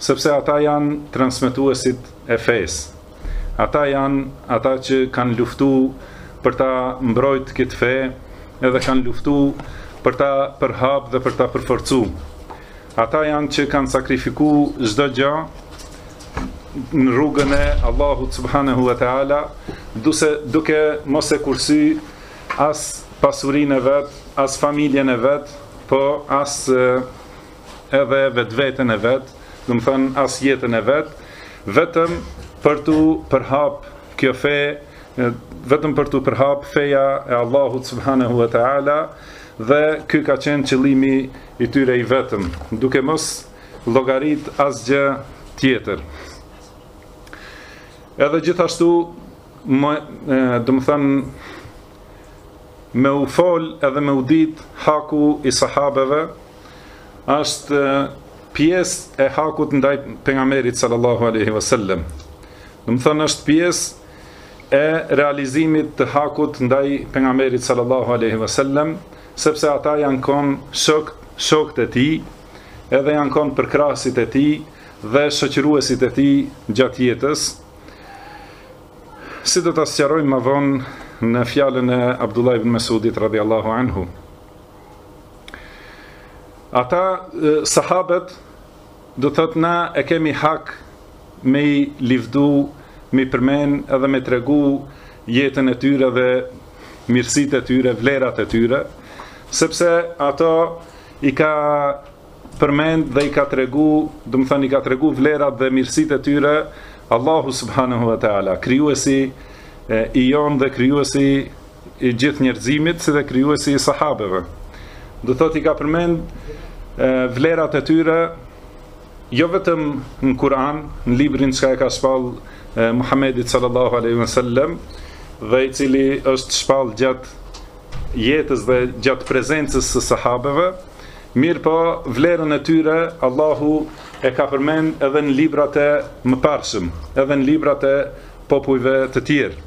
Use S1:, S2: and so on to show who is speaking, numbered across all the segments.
S1: Sepse ata janë transmetuesit e fesë. Ata janë ata që kanë luftu për ta mbrojt këtë fe edhe kanë luftu për ta përhap dhe për ta përforcu. Ata janë që kanë sakrifiku çdo gjë në rrugën e Allahut subhanahu wa ta'ala duse, duke mos e kursy as pasurinë e vet, as familjen e vet, po as edhe vetveten e vet, domethënë as jetën e vet, vetëm për tu përhap kjo fe, vetëm për tu përhap feja e Allahut subhanahu wa taala dhe ky ka qenë qëllimi i tyre i vetëm, duke mos llogarit asgjë tjetër. Edhe gjithashtu më domethënë me u fol edhe me u dit haku i sahabeve është pjesë e hakut ndaj pejgamberit sallallahu alaihi wasallam. Domethonë është pjesë e realizimit të hakut ndaj pejgamberit sallallahu alaihi wasallam, sepse ata janë kon shok shokët e tij, edhe janë kon përkrahësit e tij dhe shoqëruesit e tij gjatë jetës. Siç do ta sqarojmë më vonë në fjalën e Abdullah ibn Mas'udit radhiyallahu anhu. Ata sahabët domethënë na e kemi hak me i lavdu, me i përmend edhe me tregu jetën e tyre dhe mirësitë e tyre, vlerat e tyre, sepse ato i ka përmend dhe i ka tregu, domethënë i ka tregu vlerat dhe mirësitë e tyre Allahu subhanahu wa taala, krijuesi i jonë dhe krijuesi i gjithë njerëzimit si dhe krijuesi i sahabeve. Domethënë i ka përmend vlerat e tyre jo vetëm në Kur'an, në librin që e ka shpall Muhammedit sallallahu aleyhi ve sellem, dhe i cili është shpall gjatë jetës dhe gjatë prezencës së sahabeve, mirëpo vlerën e tyre, Allahu e ka përmend edhe në librat e mëparshëm, edhe në librat e popujve të tjerë.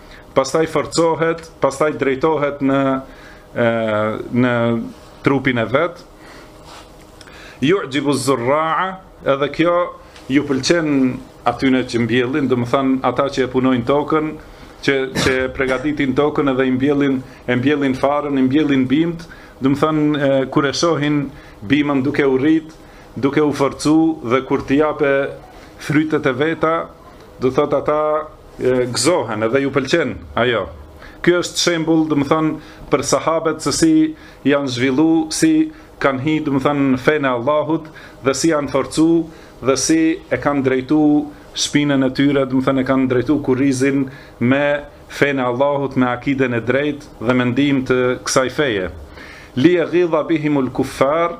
S1: pastaj forcohet, pastaj drejtohet në në trupin e vet. Yu'jibu zurra'a, edhe kjo ju pëlqen atyne që mbjellin, domethënë ata që e punojnë tokën, që që e përgatitin tokën edhe i mbjellin, e mbjellin farën, i mbjellin bimët, domethënë kur e shohin bimën duke u rrit, duke u forcu dhe kur t'i jape frytet e veta, domethënë ata gëzohen edhe ju pëlqen ajo. Ky është shembull, domethonë, për sahabët se si janë zhvillu, si kanë hi, domethonë, në fenë e Allahut dhe si janë forcu dhe si e kanë drejtu shpinën e tyre, domethonë, e kanë drejtu kurrizin me fenë e Allahut, me akiden e drejtë dhe me ndihmë të kësaj feje. Li jeghidha bihimul kuffar,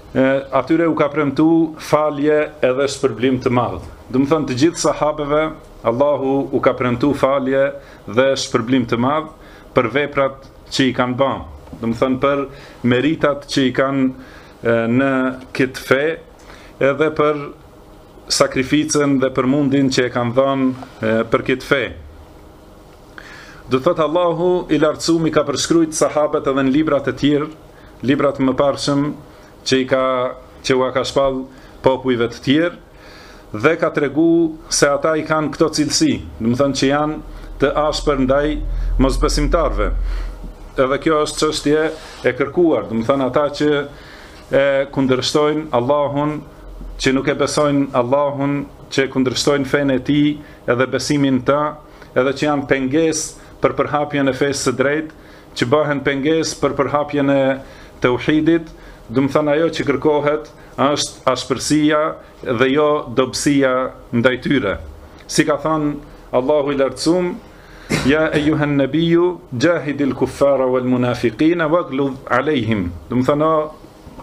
S1: Atyre u ka premtu falje edhe shpërblim të madh. Domethonë të gjithë sahabeve Allahu u ka premtu falje dhe shpërblim të madh për veprat që i kanë ba. Domethonë për meritat që i kanë në këtë fe edhe për sakrificën dhe për mundin që e kanë dhënë për këtë fe. Do të thotë Allahu i lartësum i ka përshkrujt sahabët edhe në librat e tjerë, librat e mëparshëm që i ka që ua ka shpall popujve të tjerë dhe ka tregu se ata i kanë këto cilësi, domethonë që janë të ashpër ndaj mosbesimtarëve. Edhe kjo është çështje e kërkuar, domethonë ata që e kundërshtojnë Allahun, që nuk e besojnë Allahun, që kundërshtojnë fenë e tij edhe besimin të edhe që janë pengesë për përhapjen e fesë së drejtë, që bëhen pengesë për përhapjen e tauhidit, domethonë ajo që kërkohet është ashpërsia dhe jo dobësia ndaj tyre. Si ka thënë Allahu i Lartësum, Ja ejjuhen nebijju, xhahidil kuffara wal munafikina, wagludh alejhim. Domethënë,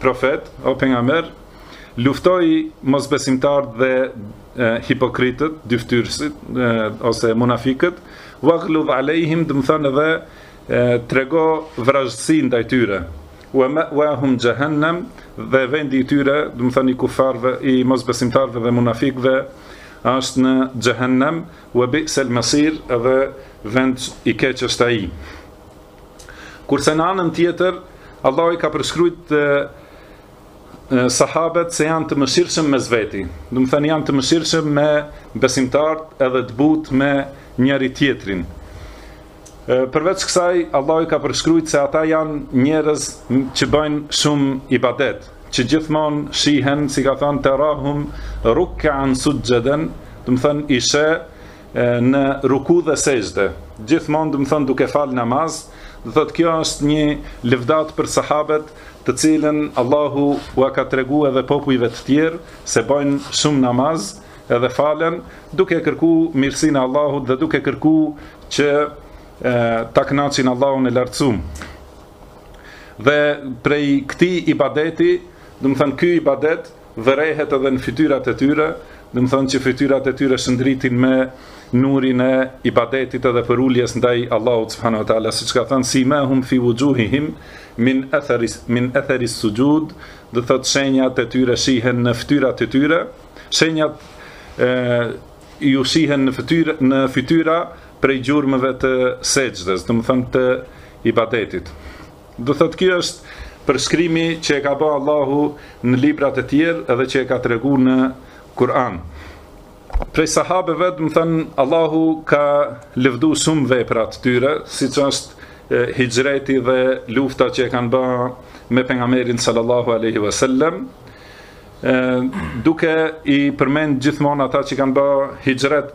S1: Profet, o pejgamber, luftoji mosbesimtarët dhe hipokritët, dyftyrësit ose munafikët, waghludh alejhim, domethonë edhe trego vrazhdësi ndaj tyre. Wa ma'wahum jahannam, dhe vendi i tyre, domethonë i kufarëve, i mosbesimtarëve dhe munafikëve, është në xhehenem, wa bi'sal masir, edhe vend i keq është ai. Kurse në anën tjetër, Allahu i ka përshkrujt sahabët se janë të mëshirshëm mes veti. Domethënë janë të mëshirshëm me besimtarët edhe të butë me njëri-tjetrin. Përveç kësaj, Allahu i ka përshkrujt se ata janë njerëz që bëjnë shumë ibadet, që gjithmonë shihen, si ka thënë, terahum rukkean suxhxheden, domethënë i sheh, në ruku dhe sexhde. Gjithmonë, domethonë duke fal namaz, domethonë kjo është një lëvdatë për sahabët, të cilën Allahu ua ka tregu edhe popujve të tjerë se bëjnë shumë namaz edhe falen duke kërku mirësinë e Allahut dhe duke kërku që e, ta kënaqin Allahun e lartësum. Dhe prej këtij ibadeti, domethonë ky ibadet vërehet edhe në fytyrat e tyre, domethënë që fytyrat e tyre shndritin me nurin e ibadetit edhe përuljes ndaj Allahut subhanahu wa taala, siç ka thënë simahum fi wujuhihim min athari min athari sujud, do thotë shenjat e tyre shihen në fytyrat e tyre, shenjat e, ju shihen në fytyrë në fytyra prej gjurmëve të sexhdes, domethënë të ibadetit. Do thotë ky është përshkrimi që e ka bërë Allahu në librat e tjerë edhe që e ka treguar në Kur'an. Prej sahabeve, domethënë Allahu ka lëvdu shumë vepra të tyre, siç është hijreti dhe lufta që e kanë bërë me pejgamberin sallallahu alaihi wasallam, duke i përmend gjithmonë ata që kanë bërë hijret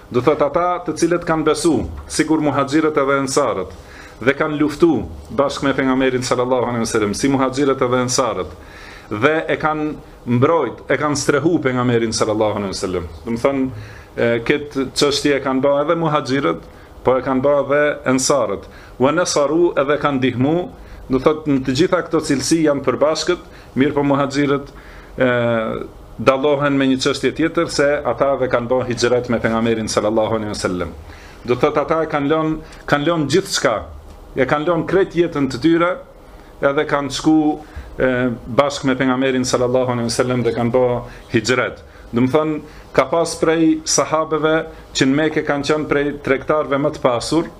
S1: Do thotë ata të cilët kanë besu, sikur muhaxhirët edhe ensarët, dhe kanë luftu bashkë me pejgamberin sallallahu alejhi ve sellem, si muhaxhirët edhe ensarët, dhe e kanë mbrojt, e kanë strehu pejgamberin sallallahu alejhi ve sellem. Domethënë këtë çështje e kanë bërë edhe muhaxhirët, po e kanë bërë edhe ensarët. Wa nasaru edhe kanë ndihmu, do thotë në të gjitha këto cilësi janë përbashkët, Mirëpo muhaxhirët dallohen me një çështje tjetër se ata edhe kanë bë hijret me pejgamberin sallallahu alaihi wasallam. Do thotë ata e kanë lënë, kanë lënë gjithçka. E kanë lënë krejt jetën të tyre, edhe kanë shku e, bashkë me pejgamberin sallallahu alaihi wasallam dhe kanë bë hijret. Domethënë ka pas prej sahabeve që në Mekë kanë qenë prej tregtarëve më të pasur,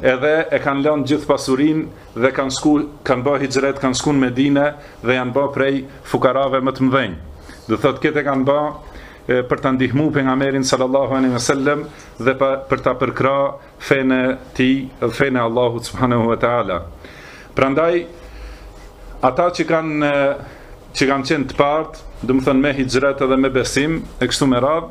S1: edhe e kanë lënë gjithë pasurinë dhe kanë shku kanë bë hixhret kanë shku në Medinë dhe janë bë prej fukarave më të mëdhenj do thotë këtë e kanë bë për ta ndihmuar pejgamberin sallallahu alaihi wasallam dhe pa, për ta përkra fenë e tij, fenë Allahu subhanahu wa taala. Prandaj ata që kanë që kanë qenë të parët, domethënë me hijret edhe me besim, e kështu me radhë,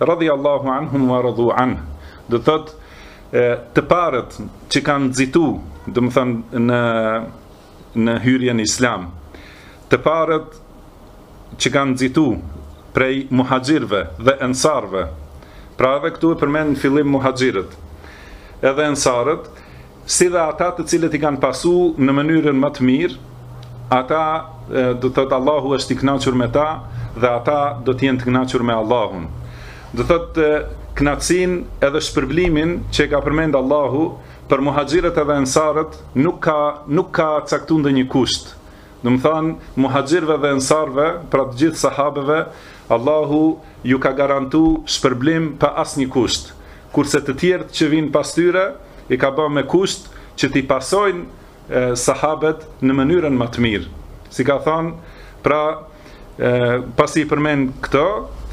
S1: Radhi Allahu anhum wa radhu anh. Do thotë e të parët që kanë nxitu, domethënë në në hyrjen në Islam. Të parët që kanë nxitu prej muhaxhirëve dhe ensarëve. Pra edhe këtu e përmend në fillim muhaxhirët. Edhe ensarët si dhe ata të cilët i kanë pasu në mënyrën më të mirë, ata do të thotë Allahu është i kënaqur me ta dhe ata do të jenë të kënaqur me Allahun. Do thotë kënaqësinë edhe shpërblimin që e ka përmend Allahu për muhaxhirët edhe ensarët nuk ka nuk ka caktu ndonjë kusht. Domethënë muhaxhirëve dhe ensarëve, pra të gjithë sahabeve, Allahu ju ka garantu shpërblim pa asnjë kusht. kurse të tjerët që vijnë pas tyre i ka bërë me kusht që t'i pasojnë sahabët në mënyrën më të mirë. Si ka thënë, pra pasi i përmend këto,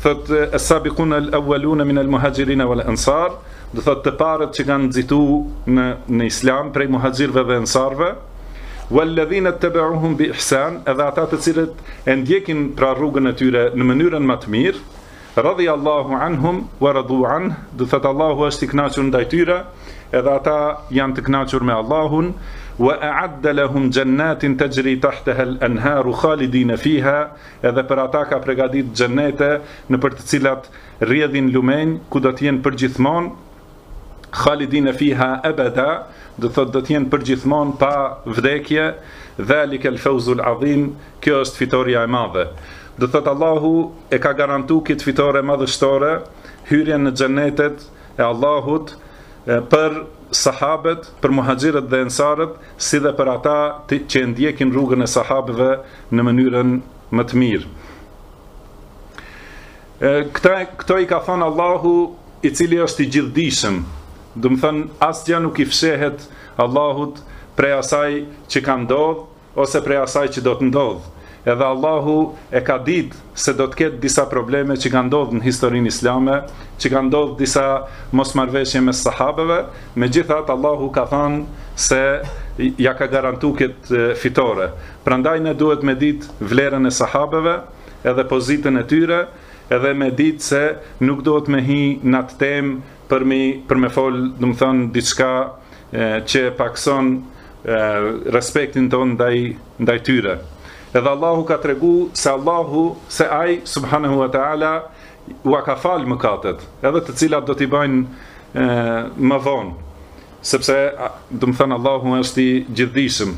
S1: thot as-sabiqun al-awwalun min al-muhajirin wal-ansar, do thot të parët që kanë nxitu në në Islam prej muhaxhirëve dhe ensarëve, wal-ladhina tabi'uhum bi ihsan, edhe ata të cilët e ndjekin pra rrugën e tyre në mënyrën më të mirë, Radhi Allahu anhum wa radu anh, do thot Allahu është i kënaqur ndaj tyre, edhe ata janë të kënaqur me Allahun, wa a'adda lahum jannatin tajri tahtaha al-anharu khalidina fiha, edhe për ata ka përgatitur xhenete nëpër të cilat rrjedhin lumenj ku do të jenë përgjithmonë, Khalidina fiha ebeda, do thotë do të jenë përgjithmonë pa vdekje, dhalik el fawzul adhim, kjo është fitorja e madhe. Do thotë Allahu e ka garantu kët fitore madhështore, hyrjen në xhenetet e Allahut për sahabët, për muhaxhirët dhe ensarët, si dhe për ata që e ndjekin rrugën e sahabëve në mënyrën më të mirë. Këta, këto i ka thonë Allahu i cili është i gjithdijshëm. Domethënë asgja nuk i fshehet Allahut prej asaj që ka ndodhë ose prej asaj që do të ndodhë. Edhe Allahu e ka ditë se do të ketë disa probleme që kanë ndodhë në historinë islame, që kanë ndodhë disa mosmarrëveshje mes sahabeve, megjithatë Allahu ka thënë se ja ka garantu këtë fitore. Prandaj ne duhet me ditë vlerën e sahabeve, edhe pozitën e tyre edhe me ditë se nuk duhet me hi në atë temë për me, për me fol, domethënë diçka që pakson respektin tonë ndaj ndaj tyre. Edhe Allahu ka tregu se Allahu se ai subhanahu wa taala ua ka fal mëkatet, edhe të cilat do t'i bëjnë më vonë, sepse domethonë Allahu është i gjithdijshëm.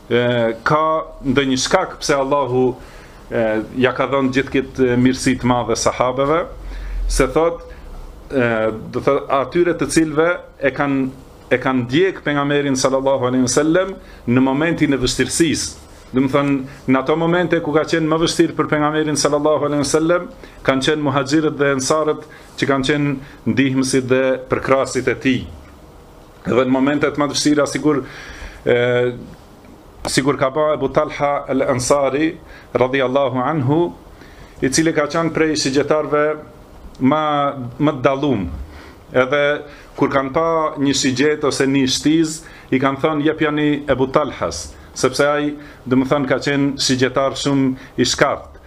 S1: Ka ndonjë shkak pse Allahu ja ka dhon gjithë këtë mirësi të madhe sahabeve, se thot, do thotë atyre të cilëve e kanë e kanë ndjek pejgamberin sallallahu alaihi wasallam në momentin e vështirësisë. Domethonë në ato momente ku ka qenë më vështirë për pejgamberin sallallahu alaihi wasallam, kanë qenë muhaxhirët dhe ensarët që kanë qenë ndihmësit dhe përkrahësit e tij. dhe në momentet më të vështira sikur e, sikur ka ba Ebu Talha el Ansari radhiallahu anhu i cili ka qenë prej shigjetarve ma, më të dalum edhe kur kanë pa një shigjet ose një shtiz i kanë thënë jepjani Ebu Talhas sepse ai domethënë ka qenë shigjetar shumë i shkathët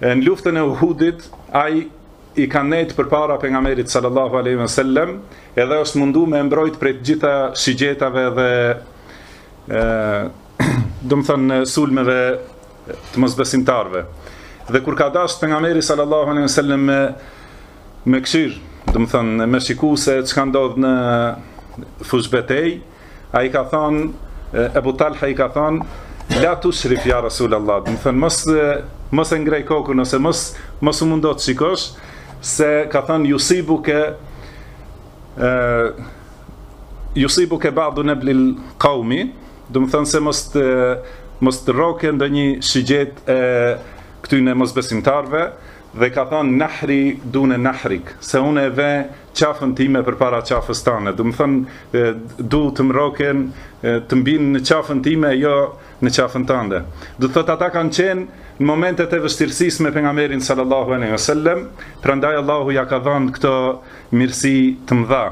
S1: e në luftën e uhudit ai i ka nejt përpara pejgamberit sallallahu alaihi wasallam, edhe është mundu me e mbrojt prej të gjitha shigjetave dhe ë do të thënë sulmeve të mosbesimtarëve. Dhe kur ka dasht pejgamberi sallallahu alaihi wasallam me me kshyr, do të thënë me shiku se çka ndodh në fushëbetejë, Ai ka thënë Ebu Talha i ka thënë La tushrif ja Rasul Allah Domethënë mos, mos e ngrej kokën Ose mos, mos u mundo t'shikosh Se ka thënë jusibuke Jusibuke badu neblil kaumi Domethënë se mos të Mos të rokë ndonjë shigjetë e këtyne mosbesimtarëve Dhe ka thënë nahri dune nahrik Se unë e vë qafën time përpara qafës tande. Do të thënë, du të më rokin, të m'binë në qafën time, jo në qafën tande. Do të thotë ata kanë qenë në momentet e vështirësisë me pejgamberin sallallahu alejhi ve sel-lem, prandaj Allahu ja ka dhanë këto mirësi të mëdha.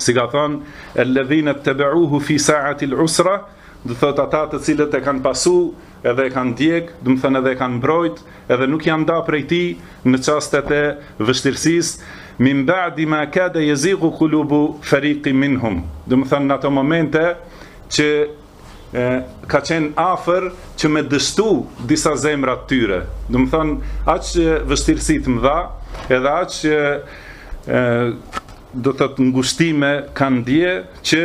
S1: Siç ka thonë, eledhine ttebeuhu fi saatil usra, do të thotë ata të cilët e kanë pasu edhe e kanë ndjek, do të thonë edhe e kanë mbrojt, edhe nuk janë nda prej tij në çastet e vështirësisë, min ba'di ma kada yazighu qulubu fariqin minhum. Do të thonë në ato momente që e, ka qenë afër që me devijue disa zemra të tyre. Do të thonë aq vështirësi të mëdha, edhe aq e, do të thotë ngushtime kanë ndje që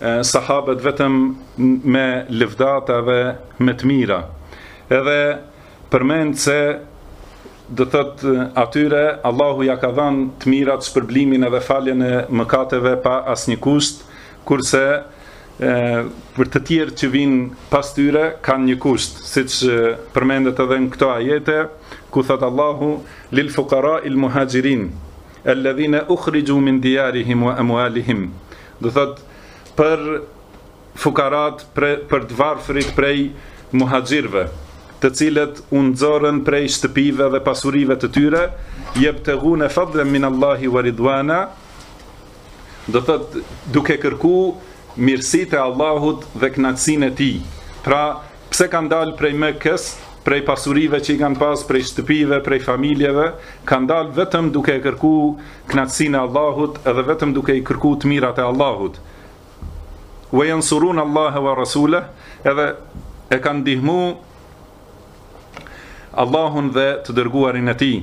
S1: sahabët vetëm me lëvdata dhe me të mira. Edhe përmend se do thotë atyre Allahu ja ka dhënë të mirat shpërblimin edhe faljen e mëkateve pa asnjë kusht, kurse e, për të tjerë që vinë pas tyre kanë një kusht, siç përmendet edhe në këto ajete, ku thotë Allahu lil fuqara il muhajirin alladhina ukhriju min diyarihim wa amwalihim Do thotë për fukarat, pre, për të varfrit prej muhaxhirëve, të cilët u nxorën prej shtëpive dhe pasurive të tyre, jebtegune fadlen min Allahi wa ridwana, do thotë duke kërku mirësitë e Allahut dhe knaqsinë e tij, pra Pse kanë dalë prej Mekës, prej pasurive që i kanë pas, prej shtëpive, prej familjeve, kanë dalë vetëm duke e kërku knaqësinë e Allahut edhe vetëm duke i kërku të mirat e Allahut. Ve jansurune Allahe ve Rasuleh, edhe e kanë ndihmu Allahun dhe të dërguarin e tij.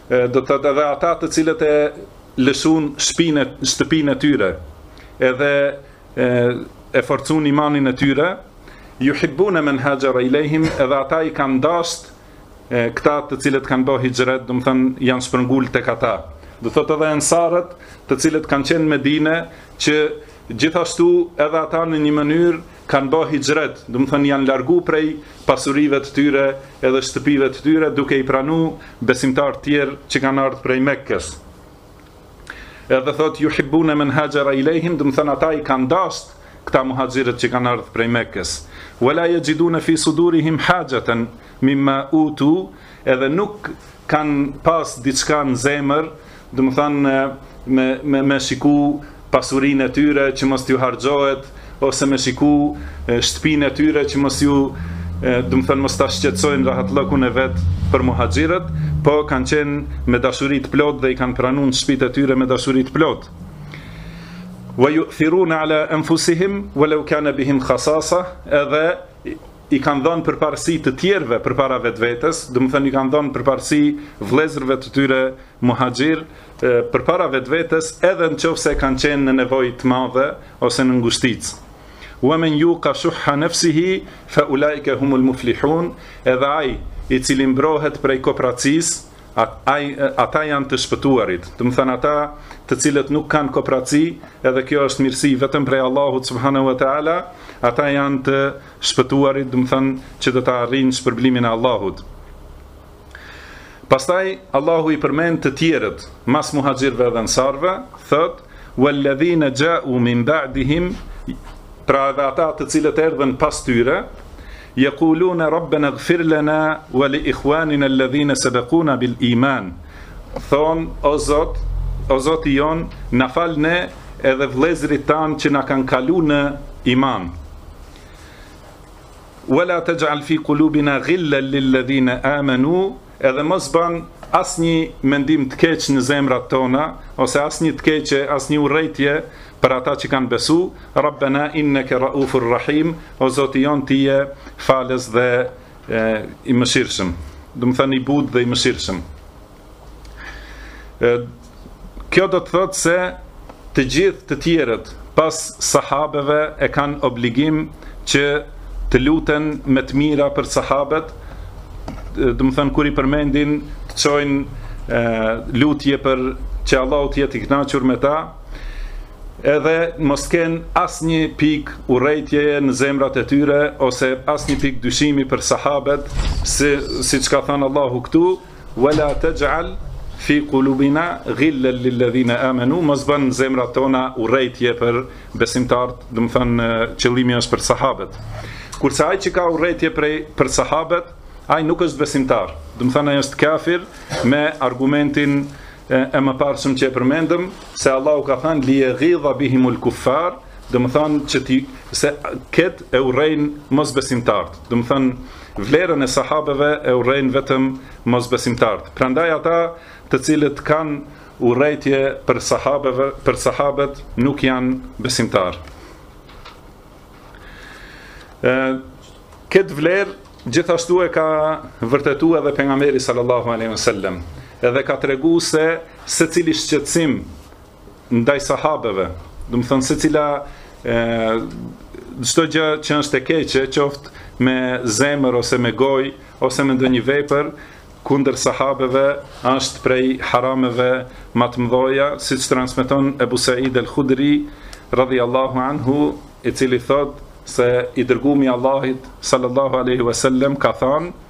S1: do të thotë edhe ata të cilët e lëshun shpinë shtëpinë e tyre edhe e, e forcun imanin e tyre juhibbune men haxhere ilejhim edhe ata i kanë dasht e, këta të cilët kanë bo hixhret domethënë janë shpërngull tek ata do të thotë edhe ensarët të cilët kanë qenë Medine që gjithashtu edhe ata në një mënyrë kanë ba hixhret, domethonë janë largu prej pasurive të tyre edhe shtëpive të tyre duke i pranu besimtarë të tjerë që kanë ardhë prej Mekkes. Edhe thot juhibbune men haxhera ilejhim, domethonë ata i kanë dasht këta muhaxhirët që kanë ardhë prej Mekkes. Wala yajiduna fi sudurihim hajatan mimma utu edhe nuk kanë pas diçka në zemër, domethonë me me me shiku pasurinë e tyre që mos t'ju harxhohet ose me shiku shtëpinë e tyre që mos ju domethonë mos ta shqetësojnë rahatlëkun e vet për muhaxhirët, po kanë qenë me dashuri të plot dhe i kanë pranuar në shtëpitë e tyre me dashuri të plot. Wa yu'thiruna ala anfusihim walau kana bihim khasasa, edhe i kanë dhënë përparësi të tjerëve përpara vetvetes, domethënë i kanë dhënë përparësi vëllezërve të tyre muhaxhir përpara vetvetes, edhe nëse kanë qenë në nevojë të madhe ose në ngushticë. Wa man yuqa shuhha nafsihi fa ulaika humul muflihun, edhe ai i cili mbrohet prej kopracisë, at, ai ata janë të shpëtuarit. Domethënë ata të cilët nuk kanë kopraci, edhe kjo është mirësi vetëm prej Allahut subhanahu wa taala, ata janë të shpëtuarit, domethënë që do ta arrijnë shpërblimin e Allahut. Pastaj Allahu i përmend të tjerët, mas muhaxhirëve dhe ensarëve, thot: "Walladhina ja'u min ba'dihim" Pra edhe ata të cilët erdhën pas tyre, yaquluna rabbana ighfir lana wa li ikhwanina alladhina sabaquna bil iman. Thon o Zot, o Zoti jon, na fal ne edhe vëllezërit tanë që na kanë kalu në iman. Wala taj'al fi qulubina ghillan lil ladhina amanu, edhe mos bën asnjë mendim të keq në zemrat tona ose asnjë të keqe, asnjë urrejtje për ata që kanë besu, Rabbena inneke raufur rahim, o Zoti jon ti je falës dhe e, i mëshirshëm. Domethënë i butë dhe i mëshirshëm. Kjo do të thotë se të gjithë të tjerët pas sahabeve e kanë obligim që të luten me të mira për sahabet, domethënë kur i përmendin të çojnë lutje për që Allahu t'jetë i knaqur me ta, edhe mos kenë asnjë pikë urrejtje në zemrat e tyre, ose asnjë pikë dyshimi për sahabet, si, siç ka thënë Allahu këtu, Wala taj'al fi kulubina ghillan lil ladhina amanu mos bën në zemrat tona urrejtje për besimtarët, domethënë qëllimi është për sahabët. Kurse ai që ka urrejtje për për sahabët, ai nuk është besimtar. Domethënë ai është kafir me argumentin e, e mëparshëm që e përmendëm se Allahu ka thënë li yaghidha bihimul kuffar, domethënë që ti se kët e urrejn mosbesimtarët. Domethënë Vlerën e sahabeve e urrejnë vetëm mosbesimtarët. Prandaj ata të cilët kanë urrejtje për sahabeve, për sahabët nuk janë besimtarë. Ë këtë vlerë gjithashtu e ka vërtetuar edhe pejgamberi sallallahu alejhi wasallam. Edhe ka treguar se secili shqetësim ndaj sahabeve, domethënë secila ë çdo gjë që është e keqe, qoftë me zemër ose me gojë ose me ndonjë vepër kundër sahabeve është prej harameve më të mëdha, siç transmeton Abu Sa'id al-Khudri radhiyallahu anhu, i cili thotë se i dërgumi i Allahit sallallahu alaihi wasallam ka thënë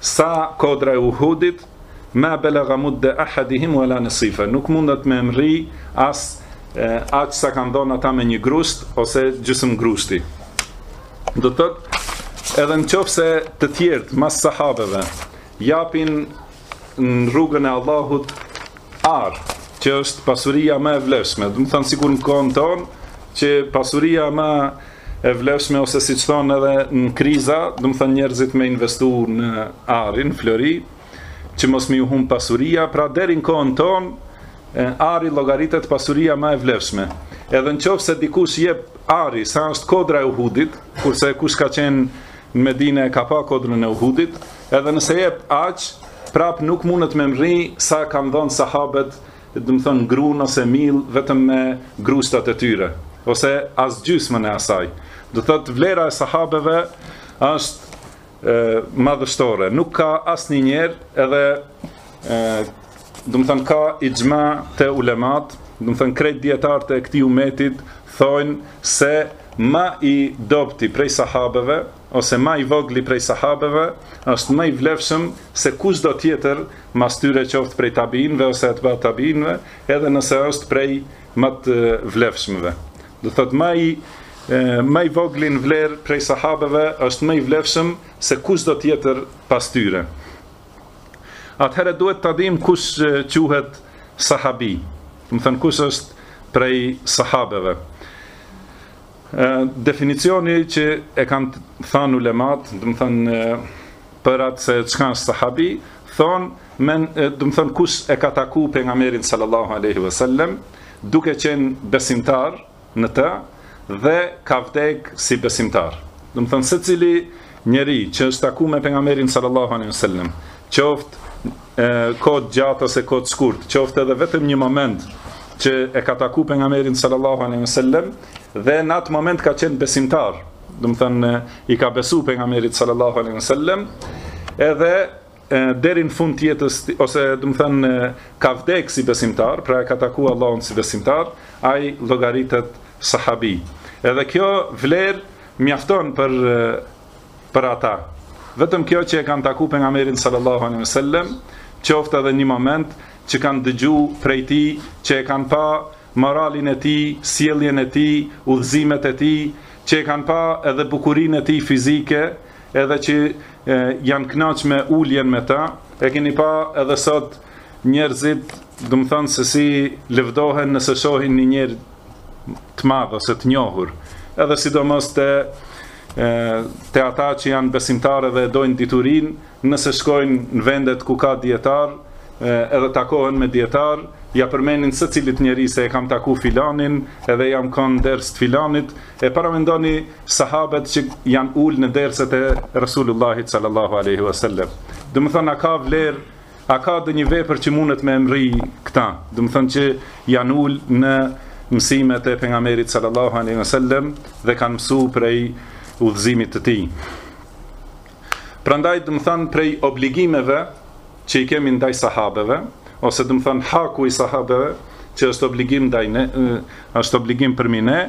S1: Sa kodra e Uhudit, ma belagha mudda ahadihim wa la nasifa, nuk mundet me mri as aq sa kanë dhënë ata me një grusht ose gjysmë grushti. Do të thotë edhe në qofë se të tjerët mas sahabeve japin në rrugën e Allahut ar që është pasuria më e vleshme domethënë sikur në kohën tonë që pasuria më e vlefshme ose siç thonë edhe në kriza, domethënë njerëzit me investu në ar, në flori, që mos me ju humb pasuria, pra deri në kohën tonë ari llogaritet pasuria më e vlefshme. Edhe në qoftë se dikush jep ari, sa është kodra e Uhudit, kurse kush ka qenë në Medinë e ka pa kodrën e Uhudit, edhe nëse jep aq, prap nuk mundet me mri sa kanë dhënë sahabët domethënë grunë ose mill vetëm me grushtat e tyre ose as gjysmën e asaj do thotë vlera e sahabeve është madhështore nuk ka asnjë njeri edhe e domethënë ka ixhma te ulemat domethënë krejt dijetarët e këtij umetit thonë se ma i dobti prej sahabeve ose ma i vogli prej sahabeve, është më i vlefshëm se kushdo tjetër mas tyre qoftë prej tabiinëve ose etba tabiinëve, edhe nëse është prej më të vlefshmëve. Do thotë më i më i vogli në vlerë prej sahabeve është më i vlefshëm se kushdo tjetër pas tyre. Atëherë duhet ta dimë kush quhet sahabi. Domethënë kush është prej sahabeve. Definicioni që e kanë thënë ulemat, domethënë për atë se çka është sahabi, thonë domethënë kush e ka taku pejgamberin sallallahu alaihi wasallam duke qenë besimtar në të dhe ka vdek si besimtar. Domethënë secili Njeri që është taku me pejgamberin sallallahu alaihi wasallam, qoftë kohë t'gjatë ose kohë t'shkurt, qoftë edhe vetëm një moment që e ka taku pejgamberin sallallahu alaihi wasallam dhe në atë moment ka qenë besimtar, domethënë i ka besu pejgamberit sallallahu alaihi wasallam, edhe deri në fund të jetës ose domethënë ka vdek si besimtar, pra e ka taku Allahun si besimtar, ai llogaritet sahabi. Edhe kjo vlerë mjafton për për ata. Vetëm kjo që e kanë taku pejgamberin sallallahu alaihi wasallam, qoftë edhe një moment që kanë dëgju prej tij, që e kanë pa moralin e tij, sjelljen e tij, udhëzimet e tij, që e kanë pa edhe bukurinë e tij fizike, edhe që janë knaq me uljen me ta, e keni pa edhe sot njerëzit, domethënë se si lëvdohen nëse shohin një njeri të madh ose të njohur, edhe sidomos te, te ata që janë besimtarë dhe dojnë diturinë, nëse shkojnë në vendet ku ka dijetarë, edhe takohen me dijetarë, ia përmendin secilit njeri se e kam taku filanin, edhe jam kanë n'ders të filanit, e paramendoni sahabët që janë ul në derset e Resulullahit sallallahu aleyhi vësallem. Domethënë, a ka vlerë, a ka ndonjë vepër që mundet me e mrri këta, domethënë që janë ul në mësimet e pejgamberit sallallahu aleyhi vësallem dhe kanë mësu prej udhëzimit të tij. Prandaj domethënë prej obligimeve që i kemi ndaj sahabeve, ose domethënë haku i sahabeve që është obligim ndaj ne, është obligim përmi ne.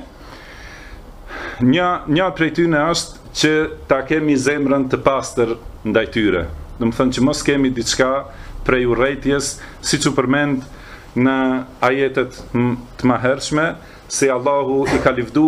S1: Një një prej tyre është që ta kemi zemrën të pastër ndaj tyre. Domethënë që mos kemi diçka prej urrejtjes, siç u përmend në ajetet të mëhershme se Allahu i ka lëvdu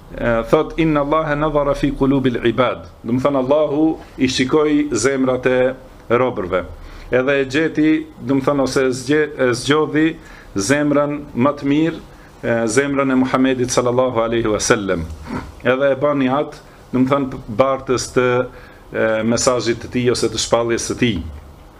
S1: Thotë innallaha nadhara fi qulubil ibad, domethënë Allahu i shikoi zemrat e robërve. Edhe e gjeti, domethënë ose e zgjodhi zemrën më të mirë, zemrën e Muhamedit sallallahu alaihi wasallam. Edhe e bani atë, domethënë bartës të mesazhit të tij ose të shpalljes së tij.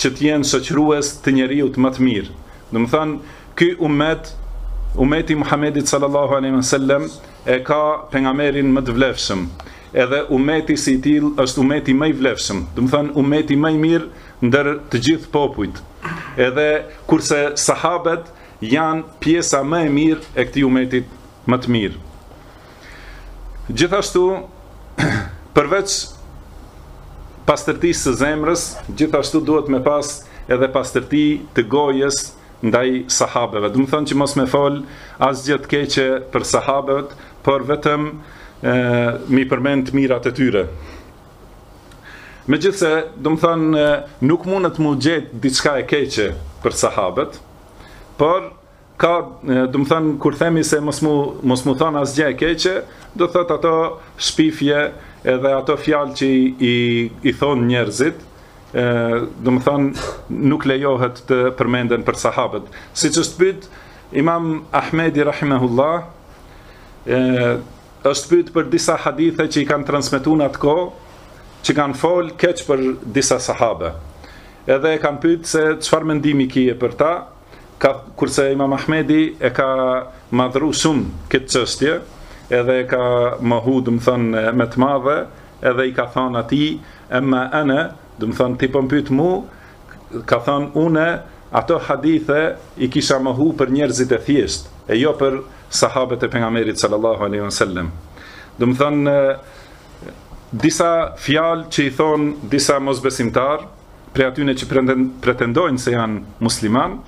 S1: që të jenë shoqërues të njeriut më të mirë. Domethënë, ky umet, umeti i Muhamedit sallallahu alaihi wasallam e ka pejgamberin më të vlefshëm. Edhe umeti si i tillë është umeti më i vlefshëm. Domethënë, umeti më i mirë ndër të gjithë popujt. Edhe kurse sahabët janë pjesa më e mirë e këtij umetit më të mirë. Gjithashtu, përveç pastërtisë së zemrës, gjithashtu duhet me pas edhe pastërti të gojës ndaj sahabeve. Domethonë që mos me folë asgjë të keqe për sahabët, por vetëm e, m'i përmend të mirat e tyre. Megjithse, domethonë, nuk mundet m'u gjet diçka e keqe për sahabët, por Ka, domethënë kur themi se mos m'u mos m'u thon asgjë e keqe, do të thotë ato shpifje edhe ato fjalë që i i, i thon njerëzit, ë, domethënë nuk lejohet të përmenden për sahabët. Siç është pyet Imam Ahmedi rahimahullah, ë është pyet për disa hadithe që i kanë transmetuar në atë kohë, që kanë fol keq për disa sahabe. Edhe e kanë pyet se çfarë mendimi ki për ta, ka kurse Imam Ahmedi e ka madhru shumë këtë çështje, edhe e ka mohu, domethon me të madhe, edhe i ka thon atij, "Emma ana", domethon ti po m'pyt mu, ka thon unë ato hadithe i kisha mohu për njerëzit e thjesht, e jo për sahabët e pejgamberit sallallahu alaihi wasallam. Domethon disa fjalë që i thon disa mosbesimtarë prej atyne që pretendojnë se janë musliman,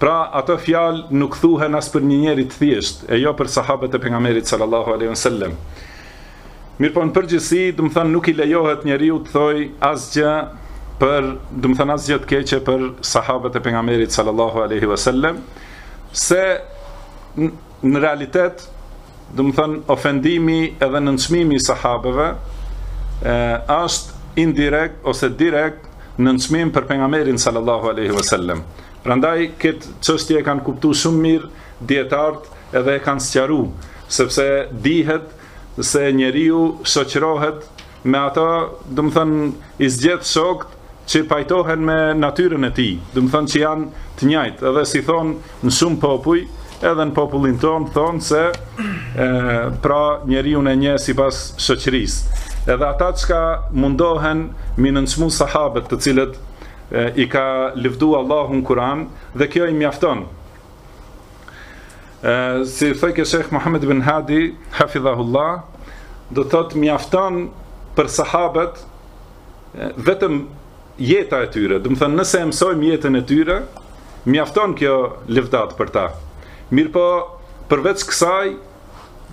S1: pra ato fjalë nuk thuhen as për një njeri të thjesht, e jo për sahabët e pejgamberit sallallahu alejhi ve sellem. Mirëpo në përgjithësi, domethënë nuk i lejohet njeriut të thojë asgjë për, domethënë asgjë të keqe për sahabët e pejgamberit sallallahu alejhi ve sellem, se Në realitet, domethënë, ofendimi edhe nënçmimi i sahabeve, e, është indirekt ose direkt nënçmim për pejgamberin sallallahu alejhi ve sellem. Prandaj, këtë çështje e kanë kuptu shumë mirë dijetarët edhe e kanë sqaru, sepse dihet se njeriu shoqërohet me ata, domethënë, i zgjedh shokët, që pajtohen me natyrën e tij, domethonë që janë të njëjtë, edhe si thon në shumë popuj, edhe në popullin ton thon se e, pra njeriun e njeh sipas shoqërisë. Edhe ata që mundohen m'i nënçmu sahabët të cilët e, i ka lëvdu Allahu në Kur'an dhe kjo i mjafton. E, si thojke Shejh Muhammed ibn Hadi, hafidhahullah, do thot mjafton për sahabët vetëm jeta e tyre, domethënë nëse e mësojmë jetën e tyre, mjafton kjo lëvdat për ta. Mirëpo, përveç kësaj,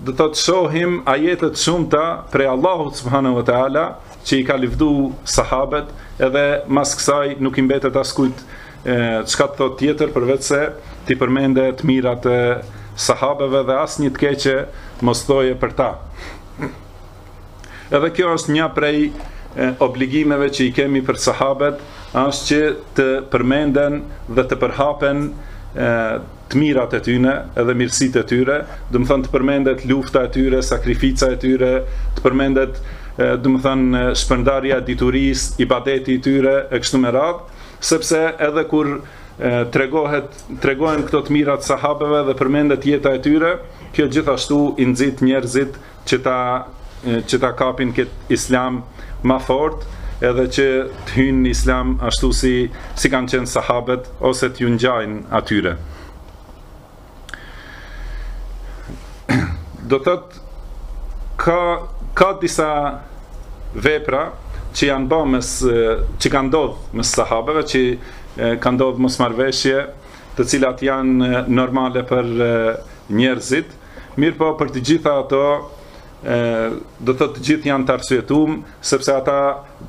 S1: do të thotë shohim ajetet e shumta prej Allahut subhanahu wa taala, që i ka lëvdu sahabët, edhe mas kësaj nuk i mbetet askujt çka të thotë tjetër, përveç se t'i përmendë të mirat e sahabeve dhe asnjë të keqe mos ta thojë për ta. Edhe kjo është një prej obligimeve që i kemi për sahabët, është që të përmenden dhe të përhapen e, të mirat e tyne edhe mirësitë e tyre, domethënë të përmendet lufta e tyre, sakrifica e tyre, të përmendet domethënë shpërndarja e diturisë, ibadeti i tyre, e kështu me radhë, sepse edhe kur tregohet tregohen këto të mirat e sahabeve dhe përmendet jeta e tyre, kjo gjithashtu i nxit njerëzit që ta që ta kapin kët islam ma fort edhe që të hyjnë në islam ashtu si si kanë qenë sahabët ose t'ju ngjajnë atyre do të thotë ka ka disa vepra që janë bërë mes që kanë ndodhur mes sahabeve që kanë ndodhur mosmarrëveshje të cilat janë normale për njerëzit Mirëpo për të gjitha ato ë do të thotë të gjithë janë të arsyetuar sepse ata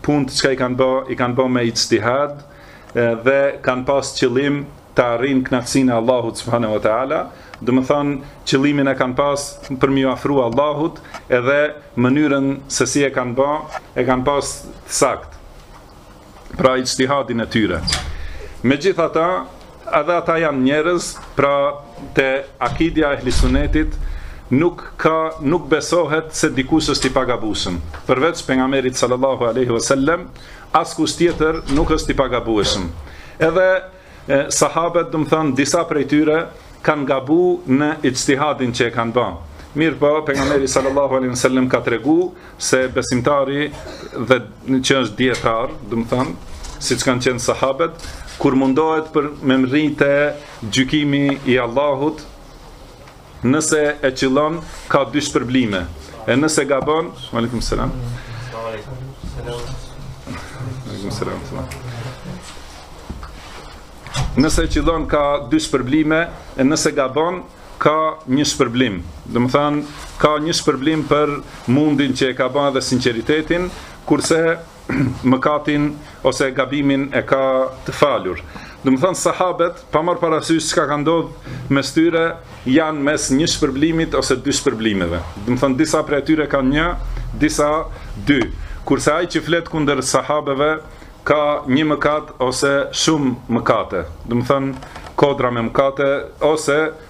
S1: punë çka i kanë bo, i kanë bo me ijtihad dhe kanë pas qëllim të arrijnë kënaqësinë e Allahut subhanahu wa taala, domethënë qëllimin e kanë pas për me ju afru Allahut edhe mënyrën se si e kanë bo, e kanë pas sakt. pra ijtihadin e tyre. Megjithatë, edhe ata janë njerëz, pra te akidja e ehli sunetit nuk ka nuk besohet se dikush është i pagabueshëm. Përveç pejgamberit sallallahu alaihi wasallam, askush tjetër nuk është i pagabueshëm. Edhe Sahabët, domethënë disa prej tyre kanë gabu në ijtihadin që e kanë ba. Mirëpo, pejgamberi sallallahu alaihi wasallam ka tregu se besimtari dhe që është dijetar, domethënë, siç kanë qenë sahabët, kur mundohet për me mrri te gjykimi i Allahut, Nëse e qëllon, ka dy shpërblime. E nëse gabon, aleikum selam. Aleikum selam. Nëse e qëllon ka dy shpërblime, e nëse gabon ka një shpërblim. Domethënë ka një shpërblim për mundin që e ka bo dhe sinqeritetin, kurse mëkatin ose gabimin e ka të falur. Domethënë sahabet, pa marrë parasysh çka ka ndodhë mes tyre, janë mes një shpërblimit ose dy shpërblimeve. Domethënë disa prej tyre ka një, disa dy. Kurse ai që flet kundër sahabeve, ka një mëkat ose shumë mëkate. Domethënë kodra me mëkate, ose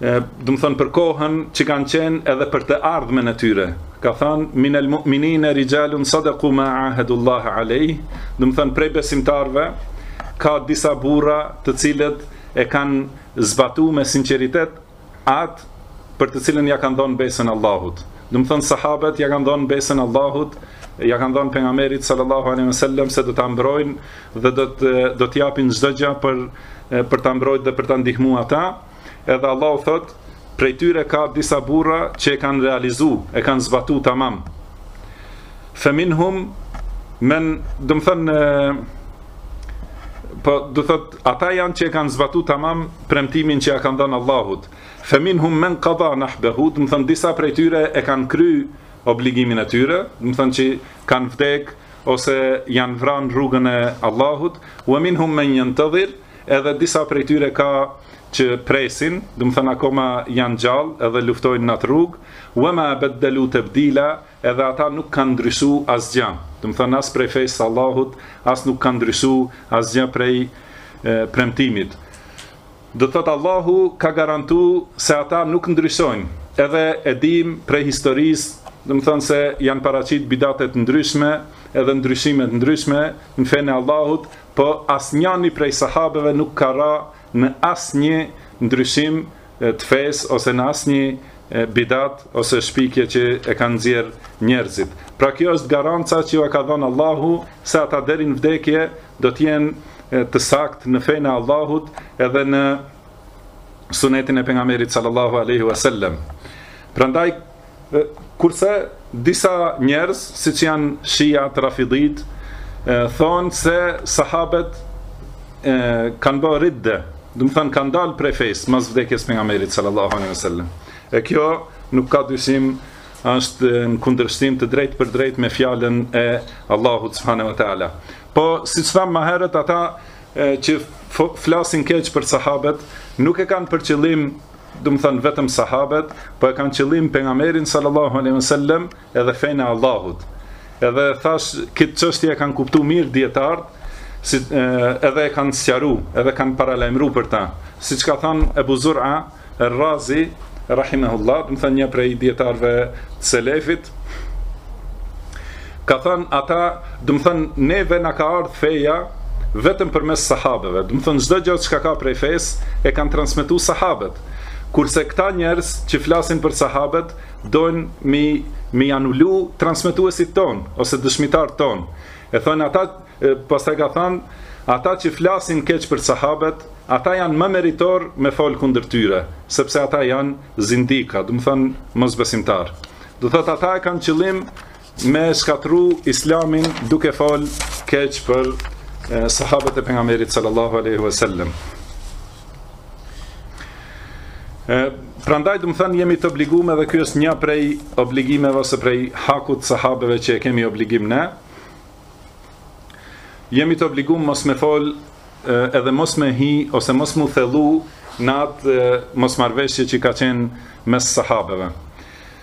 S1: domethënë për kohën që kanë qenë edhe për të ardhmen e tyre. Ka thënë min al mu'minin rijalun sadaqu ma ahadullah alayh, domethënë prej besimtarve ka disa burra të cilët e kanë zbatu me sinqeritet atë për të cilën ia kanë dhënë besën Allahut. Domethënë sahabët ia kanë dhënë besën Allahut, ia kanë dhënë pejgamberit sallallahu alaihi wasallam se do ta mbrojnë dhe do të do të japin çdo gjë për për ta mbrojt dhe për ta ndihmu ata. Edhe Allahu thot, prej tyre ka disa burra që e kanë realizu, e kanë zbatu tamam. Fe minhum men, domethënë, po, domethënë, ata janë që e kanë zbatu tamam premtimin që ia kanë dhënë Allahut. Fe minhum men kada nahbehu, domethënë, disa prej tyre e kanë kry obligimin e tyre, domethënë që kanë vdek, ose janë vra në rrugën e Allahut, ue minhum men jentedhir, Edhe disa prej tyre ka që presin, domethënë akoma janë gjallë edhe luftojnë në atë rrugë, wa ma baddalu tabdila, edhe ata nuk kanë ndryshu asgjë. Domethënë as prej fesë së Allahut, as nuk kanë ndryshu asgjë prej premtimit. Do të thotë Allahu ka garantu se ata nuk ndryshojnë. Edhe e dim prej historisë, domethënë se janë paraqit bidate të ndryshme, edhe ndryshime të ndryshme në fenë e Allahut, Po asnjani prej sahabeve nuk ka ra në asnjë ndryshim të fesë ose në asnjë bidat ose shpikje që e kanë nxjerr njerëzit. Pra kjo është garanca që jua ka dhënë Allahu se ata deri në vdekje do të jenë të saktë në fenë e Allahut edhe në sunetin e pejgamberit sallallahu alaihi wasallam. Prandaj Kurse disa njerëz, siç janë shiat, rafidit, thonë se sahabët kanë bërë ridde, domethënë kanë dalë prej fesë mas vdekjes së pejgamberit sallallahu alaihi wasallam. E kjo nuk ka dyshim është në kundërshtim të drejtpërdrejtë me fjalën e Allahut subhanahu wa taala. Po siç thamë më herët ata që flasin keq për sahabët nuk e kanë për qëllim domethënë vetëm sahabet, po e kanë qëllim pejgamberin sallallahu alejhi ve sellem edhe fenë e Allahut. Edhe thash këtë çështje e kanë kuptu mirë dijetarët, si edhe e kanë sqaru, edhe kanë paralajmëru për ta. Siç ka thënë Ebu Zur'a Razi rahimahullah, domethënë një prej dijetarëve të selefit, Ka thënë ata, domethënë neve na ka ardhur feja vetëm përmes sahabeve, domethënë çdo gjë që ka prej fesë e kanë transmetuar sahabët. Kurse këta njerëz që flasin për sahabët, dojnë me i me i anulu transmetuesit tanë ose dëshmitarët tanë. E thonë ata që, pastaj ka thënë, ata që flasin keq për sahabët, ata janë më meritorë me fol kundër tyre, sepse ata janë zindika, domethonë mosbesimtarë. Do thotë ata e kanë qëllim Me shkatru islamin duke fol keq për sahabët e pejgamberit sallallahu aleyhi ve sellem. Prandaj domethënë jemi të obligume dhe kjo është një prej obligime dhe së prej hakut sahabëve që e kemi obligim ne. Jemi të obligume mos me fol edhe mos me hi ose mos m'u thellu në atë mosmarrëveshje që ka qenë mes sahabeve.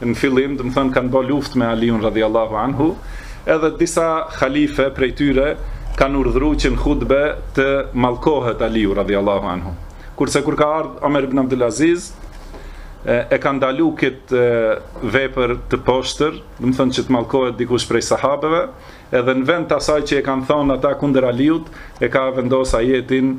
S1: në fillim, domethonë kanë bërë luftë me Aliun radhiyallahu anhu, edhe disa halife prej tyre kanë urdhëruar që në hutbe të mallkohet Aliu radhiyallahu anhu. Kurse kur ka ardhur Omer ibn Abdul Aziz, e, e ka ndalu këtë vepër të poshtër, domethonë që të mallkohet dikush prej sahabeve, edhe në vend të asaj që e kanë thonë ata kundër Aliut, e ka vendosur ajetin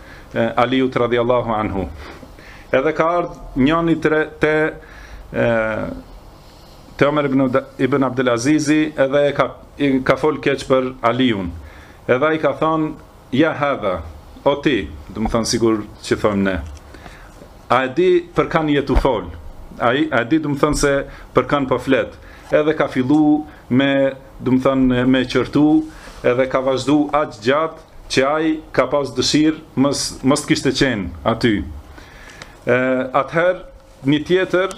S1: Aliut radiallahu anhu. Edhe ka ardhë njëni te te te Omer ibn, ibn Abdelazizi edhe e ka, ka fol keq për Aliun. Edhe i ka thonë, ja hedha, o ti, domethonë sikur që thomë ne, a e di për kand je tu fol, a, a e di domethonë se për kand po flet, edhe ka fillu me domethënë me, me qortu edhe ka vazhdu aq gjatë që ai ka pas dëshirë mos mos të kishte qenë aty. Ë atëherë një tjetër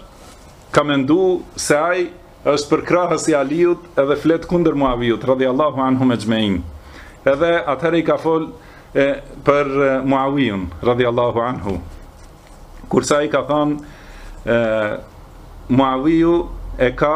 S1: ka mendu se ai është përkrahës i Aliut edhe flet kundër Muaviut radhiyallahu anhu exhmein. Edhe atëherë i ka fol e, për Muaviun radhiyallahu anhu. Kurse ai ka thënë Muaviu e ka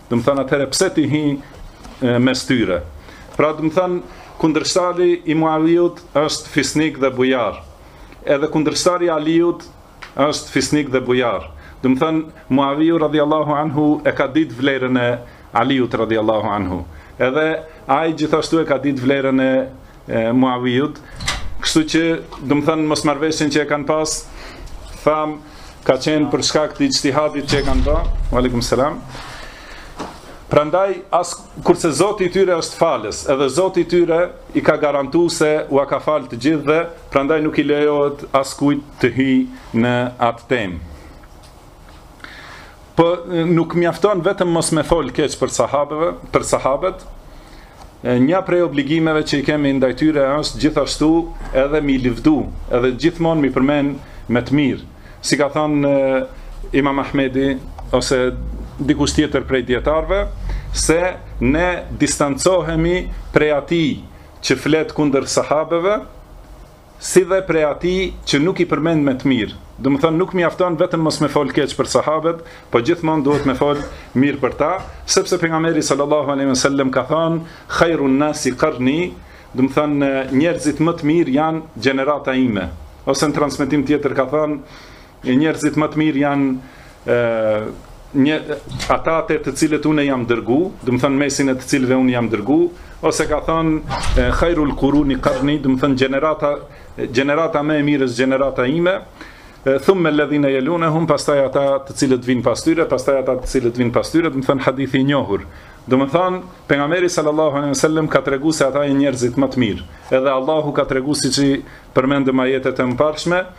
S1: Domethonë atëherë pse ti hi mes tyre? Pra domethonë kundërshtari i Muawiut është fisnik dhe bujar. Edhe kundërshtari i Aliut është fisnik dhe bujar. Domethonë Muawiu radhiyallahu anhu e ka ditë vlerën e Aliut radhiyallahu anhu. Edhe ai gjithashtu e ka ditë vlerën e e Muawijut. Kështu që, domethonë mosmarrëveshjen që e kanë pas, tham ka qenë për shkak të ixhtihadit që e kanë ba. Aleikum selam. Prandaj as kurse Zoti i tyre është falës, edhe Zoti i tyre i ka garantu se ua ka fal të gjithëve, prandaj nuk i lejohet askujt të hyjë në atë temë. Po nuk mjafton vetëm mos me fol keq për sahabeve, për sahabët. Një prej obligimeve që i kemi ndaj tyre është gjithashtu edhe mi lëvdu, edhe gjithmonë mi përmend me të mirë. Si ka thënë Imam Ahmedi ose dikush tjetër prej dietarëve se ne distancohemi prej atij që flet kundër sahabeve, si dhe prej atij që nuk i përmend me të mirë, domethënë nuk mjafton vetëm mos me fol keq për sahabët, po gjithmonë duhet me fol mirë për ta, sepse pejgamberi sallallahu alejhi ve sellem ka thënë khairun nasi qarni, domethënë njerëzit më të mirë janë gjenerata ime, ose në transmetim tjetër ka thënë E njerëzit më të mirë janë ë një ata te të cilët unë jam dërgu, domethënë mesin e të cilëve unë jam dërgu, ose ka thënë khairul quruni qarni, domethënë gjenerata gjenerata më e mirë është gjenerata ime. Thumme alladhina yalunhum pastaj ata të cilët vijnë pas tyre, pastaj ata të cilët vijnë pas tyre, domethënë hadithi i njohur. Domethënë pejgamberi sallallahu alaihi wasallam ka treguar se ata janë njerëzit më të mirë. Edhe Allahu ka treguar siç i përmendëm ajetet e mëparshme.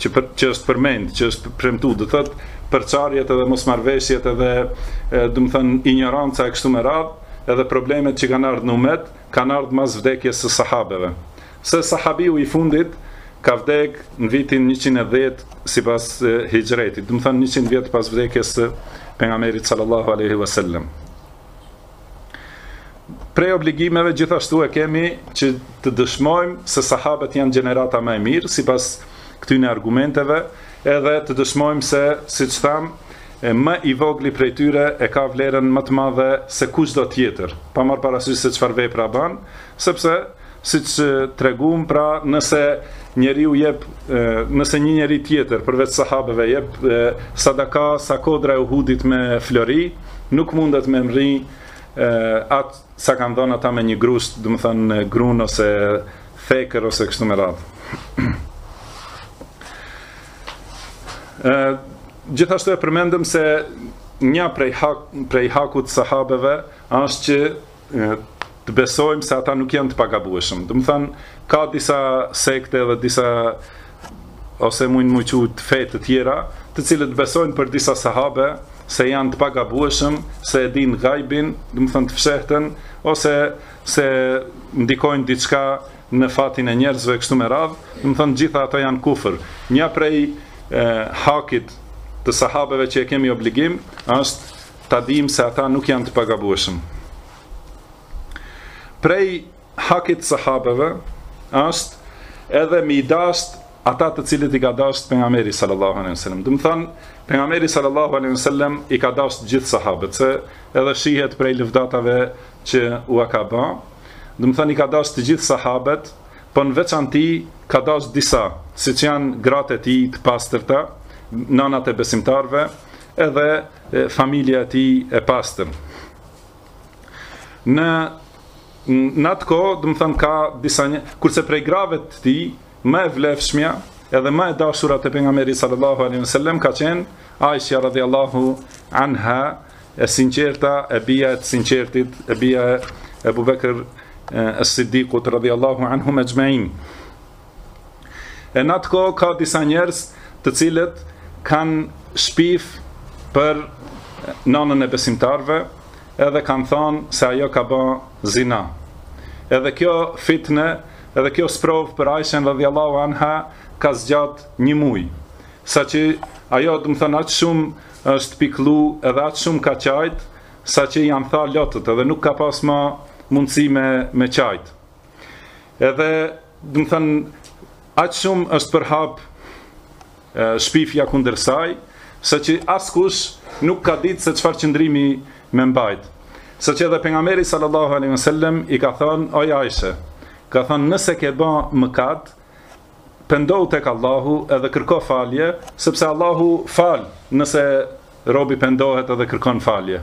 S1: që për që është përmend, që është premtu, do thotë përçarjet edhe mosmarrëveshjet edhe domethënë injoranca e kështu me radh, edhe problemet që kanë ardh në umet, kanë ardh pas vdekjes së sahabeve. Se sahabiu i fundit ka vdek në vitin 110 sipas hijretit, domethënë 100 vjet pas vdekjes së pejgamberit sallallahu alaihi wasallam. Prej obligimeve gjithashtu e kemi që të dëshmojmë se sahabët janë gjenerata më e mirë sipas këtyne argumenteve, edhe të dëshmojmë se siç thamë e më i vogli prej tyre e ka vlerën më të madhe se kushdo tjetër, pa marrë parasysh se çfarë vepra bën, sepse Siç tregum pra nëse njeriu jep nëse një njeri tjetër përveç sahabeve jep sadaka sa kodra e Uhudit me flori, nuk mundet me mri atë sa kanë dhënë ata me një grusht, domethënë grun ose thekër ose kështu me radhë. Ë gjithashtu e përmendëm se një prej hak prej hakut sahabeve është që të besojmë se ata nuk janë të pagabueshëm. Domethënë ka disa sekte dhe disa ose mujmë me i qujt fe të tjera, të cilët besojnë për disa sahabe se janë të pagabueshëm, se e dinë gajbin, domethënë të fshehtën ose se ndikojnë diçka në fatin e njerëzve kështu me radh, domethënë gjitha ato janë kufër. Një prej e, hakit të sahabeve që e kemi obligim është Ta dimë se ata nuk janë të pagabueshëm. Prej hakit të sahabeve është edhe me i dasht ata të cilët i ka dasht pejgamberi sallallahu alaihi sallam. Domethënë, pejgamberi sallallahu alaihi sallam i ka dasht gjithë sahabët, se edhe shihet prej lëvdatave që ua ka ba, domethënë i ka dasht të gjithë sahabët, porse në veçanti i ka dasht disa, siç janë gratë e tij të pastërta, nanat e besimtarve, edhe e familja e tij e pastër. Në në atë kohë, domethënë ka disa nje-, kurse prej grave të tij më e vlefshmja edhe më e dashura te pejgamberi sallallahu alaihi wasallam ka qenë Aisha radhiyallahu anha e sinqerta, bija e të sinqertit, bija e Abu Bakr as-Siddiq radhiyallahu anhum ajma'in E në atë kohë ka disa njerëz të cilët kanë shpif për nanën e besimtarve edhe kanë thanë se ajo ka ba zina. Edhe kjo fitne, edhe kjo sprovë për Aishen radhijallahu anha ka zgjat një muj. Saqë ajo domethonë aq shumë është pikllu edhe aq shumë ka qajtë, saqë janë tha lotët edhe nuk ka pas ma mundësi me, me qajtë. Edhe, domethënë, aq shumë është përhap shpifja kundër saj, saqë askush nuk ka ditë se çfarë qëndrimi me mbajt. Saqë edhe pejgamberi sallallahu alaihi wa sallam i ka thënë, oj Ajshe, ka thënë nëse ke ba mëkat, pendohu tek Allahu edhe kërko falje, sepse Allahu fal nëse robi pendohet edhe kërkon falje.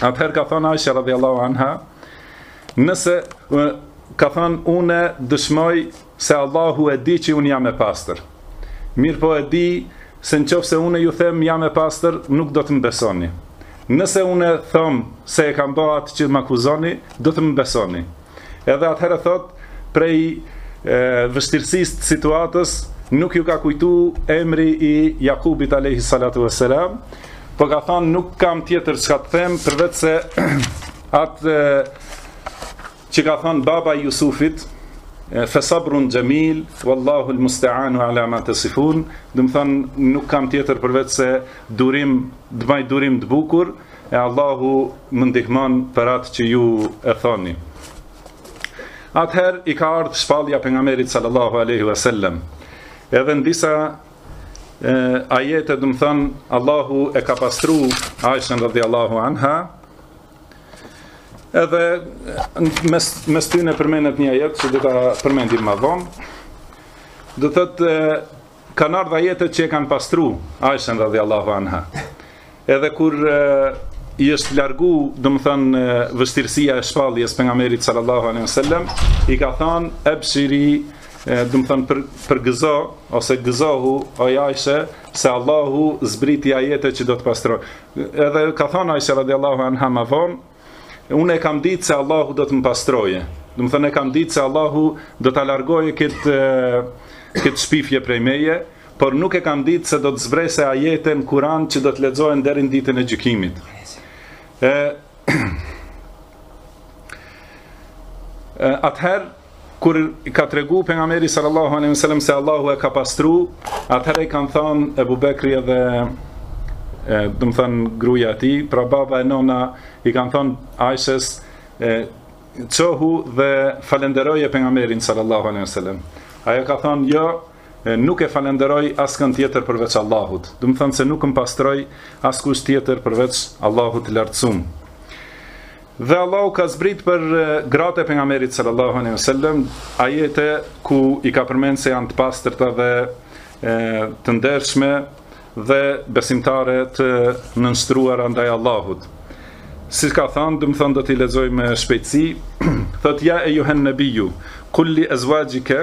S1: Atëherë ka thënë Aisha radhiyallahu anha, nëse ka thënë unë dëshmoj se Allahu e di që unë jam e pastër. Mirëpo e di se në qoftë se unë ju them jam e pastër, nuk do të më besoni. Nëse unë e them se e kam ba atë që më akuzoni, do të më besoni. Edhe atëherë thotë prej vështirësisë të situatës nuk iu ka kujtu emri i Jakubit alayhi salatu vesselam, po ka thënë nuk kam tjetër çka të them përveç se atë që ka thënë baba i Jusufit, fa sabrun jamil wallahu almusta'an ala ma tasifun domethon nuk kam tjetër përveç se durim, të mbaj durim të bukur e Allahu më ndihmon për atë që ju e thoni. Atëherë i ka ardhë shpallja pejgamberit sallallahu aleyhi ve sellem. Edhe në disa e, ajete domethënë, Allahu e ka pastru Aishen radhiallahu anha, edhe mes, mes tyne përmendet një ajet që do ta përmendim ma vonë, domethënë Kan ardh ajetet që e kanë pastru Aishen radhiyallahu anha. Edhe kur i është largu, domethënë, vështirësia e shpalljes pejgamberit sallallahu alaihi sallam, i ka thënë, ebshiri, domethënë, për, për gëzo, ose gëzohu, oj Aishe, se Allahu zbriti ajete që do të të pastrojnë. Edhe ka thënë, Aishja radiallahu anha ma vonë, E unë e kam ditë se Allahu do të më pastroje. Domethënë e kam ditë se Allahu do ta largoje këtë këtë shpifje prej meje, por nuk e kam ditë se do të zbresë ajete në Kur'an që do të lexohen deri në ditën e gjykimit. E Atëherë Kur i ka tregu pejgamberi sallallahu alejhi ve sellem se Allahu e ka pastru, atëherë i kanë thënë Ebu Bekri dhe e domethënë gruaja e tij, pra baba e nëna i kanë thënë Aishës e çohu dhe falënderoje pejgamberin sallallahu alejhi ve sellem. Ajo ka thënë jo, nuk e falenderoj askënd tjetër përveç Allahut. Domethënë se nuk më pastroi askush tjetër përveç Allahut të lartësuar. Dhe Allahu ka zbrit për gratë e pejgamberit sallallahu alaihi wasallam ajete ku i ka përmend se janë të pastërta dhe e, të ndershme dhe besimtare të nënshtruara ndaj Allahut. Siç ka thënë, domethonë do t'i lexoj me shpejtësi, thotë ja ejuhen nebiju, kul li ezvaxhike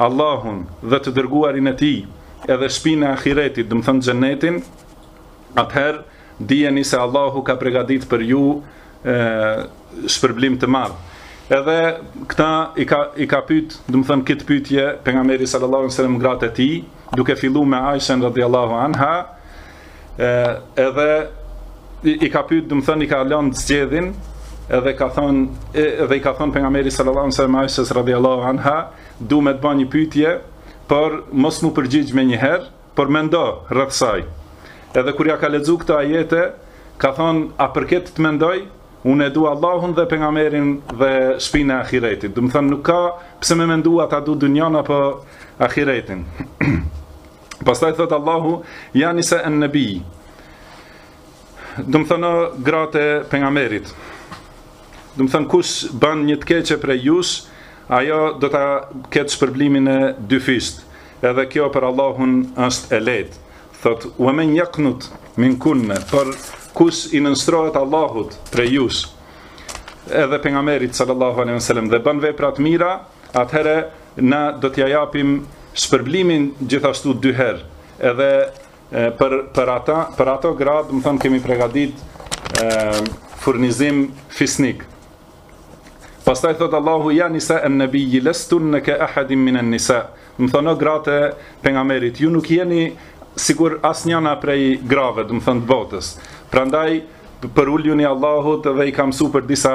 S1: Allahun dhe të dërguarin e Tij, edhe shpinë e ahiretit, domethonë xhenetin, atëherë dijeni se Allahu ka përgatitur për ju ë shpërblim të madh. Edhe këta i ka i ka pyet, domethonë këtë pyetje pejgamberi sallallahu alajhi wasallam gratë e tij, duke filluar me Aishën radhiyallahu anha, e, edhe i, i ka pyet, domethënë i ka lënë zgjedhjen, edhe ka thënë edhe i ka thënë pejgamberi sallallahu alajhi wasallam Aishës radhiyallahu anha, du me të bë një pyetje, por mos më përgjigj menjëherë, por mendo rreth saj. Edhe kur ia ka lexu këto ajete, ka thënë a për këtë të mendoj, unë e du Allahun dhe pejgamberin dhe shpinën e ahiretit. Domethënë nuk ka pse me mendu a ta du dynjan apo ahiretin. Pastaj thot Allahu, ja nisaen nebi. Domethënë gratë e pejgamberit. Domethënë kush bën një të keqe prej jush, ajo do të ketë shpërblimin e dyfishtë. Edhe kjo për Allahun është e lehtë. Thot, ue men jaknut minkunne, por kush i nënshtrohet Allahut prej jush. Edhe pejgamberit, sallallahu alejhi ve sellem, dhe bën vepra të mira, atëhere Ne do t'ia japim shpërblimin gjithashtu dy herë, edhe për ata, për ato gra, domethënë kemi përgatit furnizim fisnik. Pastaj thot Allahu ja nisa en nabi lastun ka ahad min an nisa. Domethënë gratë e pejgamberit, ju nuk jeni sikur asnjëna prej grave, domethënë të botës. Prandaj përuljuni Allahut dhe i kam su për disa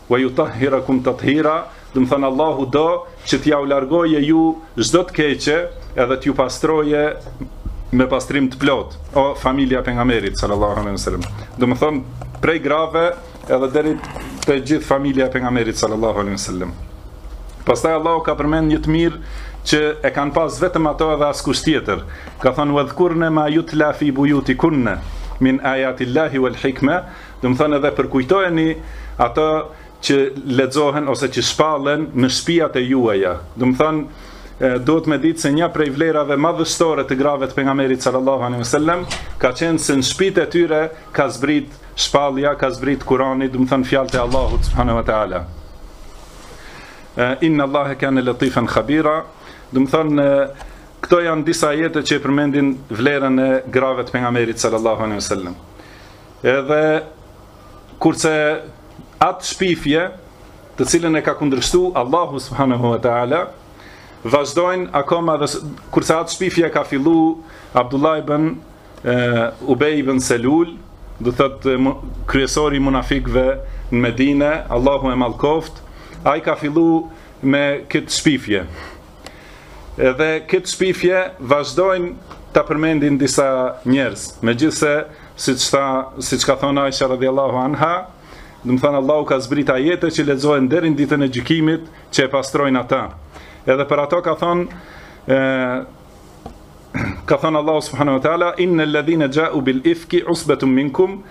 S1: Wa yutahhirakum tathira, domethënë Allahu do që t'jua largojë ju çdo të keqe edhe t'ju pastrojë me pastrim të plot o familja e pejgamberit sallallahu alaihi wasallam domethënë prej grave edhe deri te gjithë familja e pejgamberit sallallahu alaihi wasallam pastaj Allahu ka përmend një të mirë që e kanë pas vetëm ato edhe askush tjetër ka thon wadhkurna ma yutla fi buyutikunna min ayati llahi wal hikma Domethënë edhe përkujtojeni ato që lexohen ose që shpallen në shtëpiat e juaja. Domethënë duhet me ditë se një prej vlerave madhështore të grave të pejgamberit sallallahu alaihi wasallam ka qenë se në shtëpitë e tyre ka zbrit shpallja, ka zbrit Kurani, domethënë fjalët e Allahut subhanahu wa taala. Inna Allahe kane latifan khabira, domethënë këto janë disa ajete që përmendin vlerën e grave të pejgamberit sallallahu alaihi wasallam. Edhe kurse atë shpifje, të cilën e ka kundërshtu Allahu subhanahu wa ta'ala, vazhdojnë akoma dhe kurse atë shpifje ka fillu Abdullah ibn Ubej ibn Selul, do thot kryesori i munafikve në Medine, Allahu e mallkoft, ai ka fillu me këtë shpifje. Edhe këtë shpifje vazhdojnë të përmendin disa njerëz, megjithëse, siç tha, siç ka thonë Aisha radiallahu anha, domethënë Allahu ka zbrit ajete që lexohen deri n'ditën e gjykimit që e pastrojnë ata. Edhe për ato ka thonë, ka thonë Allah subhanahu wa ta'ala, innel ledhine xhau bil ifki usbetun minkum,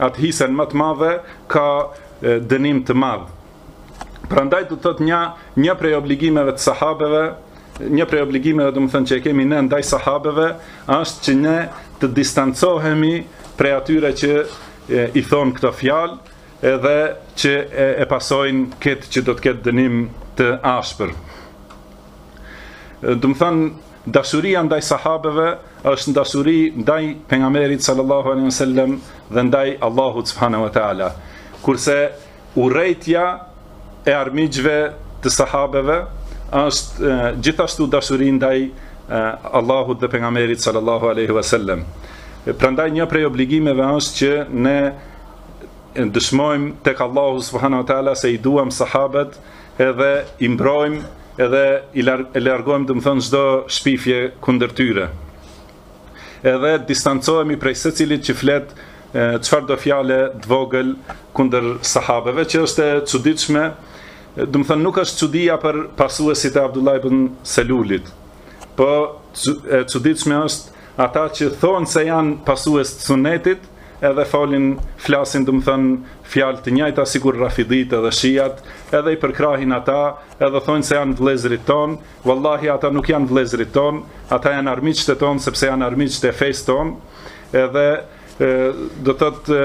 S1: atë hisen më të madhe ka dënim të madh. Prandaj do të thotë një një prej obligimeve të sahabeve, një prej obligimeve domethënë që e kemi ne ndaj sahabeve është që ne të distancohemi prej atyre që e, i thon këto fjalë edhe që e, e pasojnë këtë që do të ketë dënim të ashpër. Domethënë Dashuria ndaj sahabeve është dashuri ndaj pejgamberit sallallahu alaihi wasallam dhe ndaj Allahut subhanahu wa taala. Kurse urrejtja e armiqve të sahabeve është gjithashtu dashuri ndaj Allahut dhe pejgamberit sallallahu alaihi wasallam. Prandaj një prej obligimeve është që ne dëshmojmë tek Allahu subhanahu wa taala se i duam sahabët edhe i mbrojmë edhe i lar e largojmë domethonë çdo shpifje kundër tyre. Edhe distancohemi prej secilit që flet çfarëdo fjale të vogël kundër sahabeve që është e çuditshme. Domethonë nuk është çudia për pasuesit e Abdullah ibn Selulit. Po e çuditshme është ata që thonë se janë pasues të sunetit, edhe folin flasin domethënë fjalë të njëjta sikur rafidit edhe shijat edhe i përkrahin ata edhe thonë se janë vëllezërit tonë vallahi ata nuk janë vëllezërit tonë ata janë armiqtë tonë sepse janë armiqtë e fesë tonë edhe e, do të thotë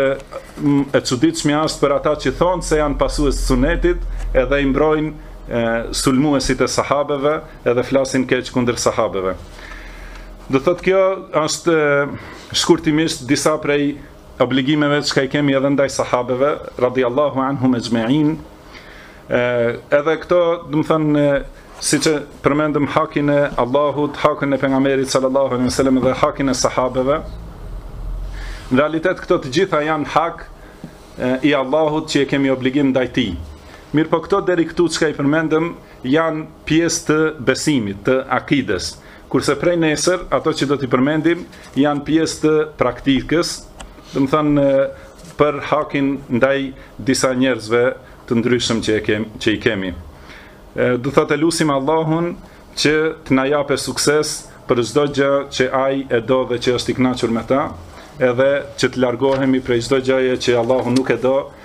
S1: e çuditshmja është për ata që thonë se janë pasues të sunetit edhe i mbrojnë sulmuesit e sahabeve edhe flasin keq kundër sahabeve Do thotë kjo është shkurtimisht disa prej obligimeve çka i kemi edhe ndaj sahabeve, radiallahu anhum exhmain, edhe këto, domethënë, siç përmendëm hakin e Allahut, hakin e pejgamberit sallallahu alaihi wasallam dhe hakin e sahabeve. Në realitet këto të gjitha janë hak e, i Allahut që e kemi obligim ndaj tij. Mirëpo këto deri këtu çka i përmendëm janë pjesë të besimit, të akides. Kurse prej nesër, ato që do t'i përmendim, janë pjesë të praktikës, domethonë për hakin ndaj disa njerëzve të ndryshëm që, kem, që i kemi. Do thotë e lusim Allahun që të na japë sukses për çdo gjë që ai e do dhe që është i knaqur me ta, edhe që të largohemi prej çdo gjëje që Allahu nuk e do,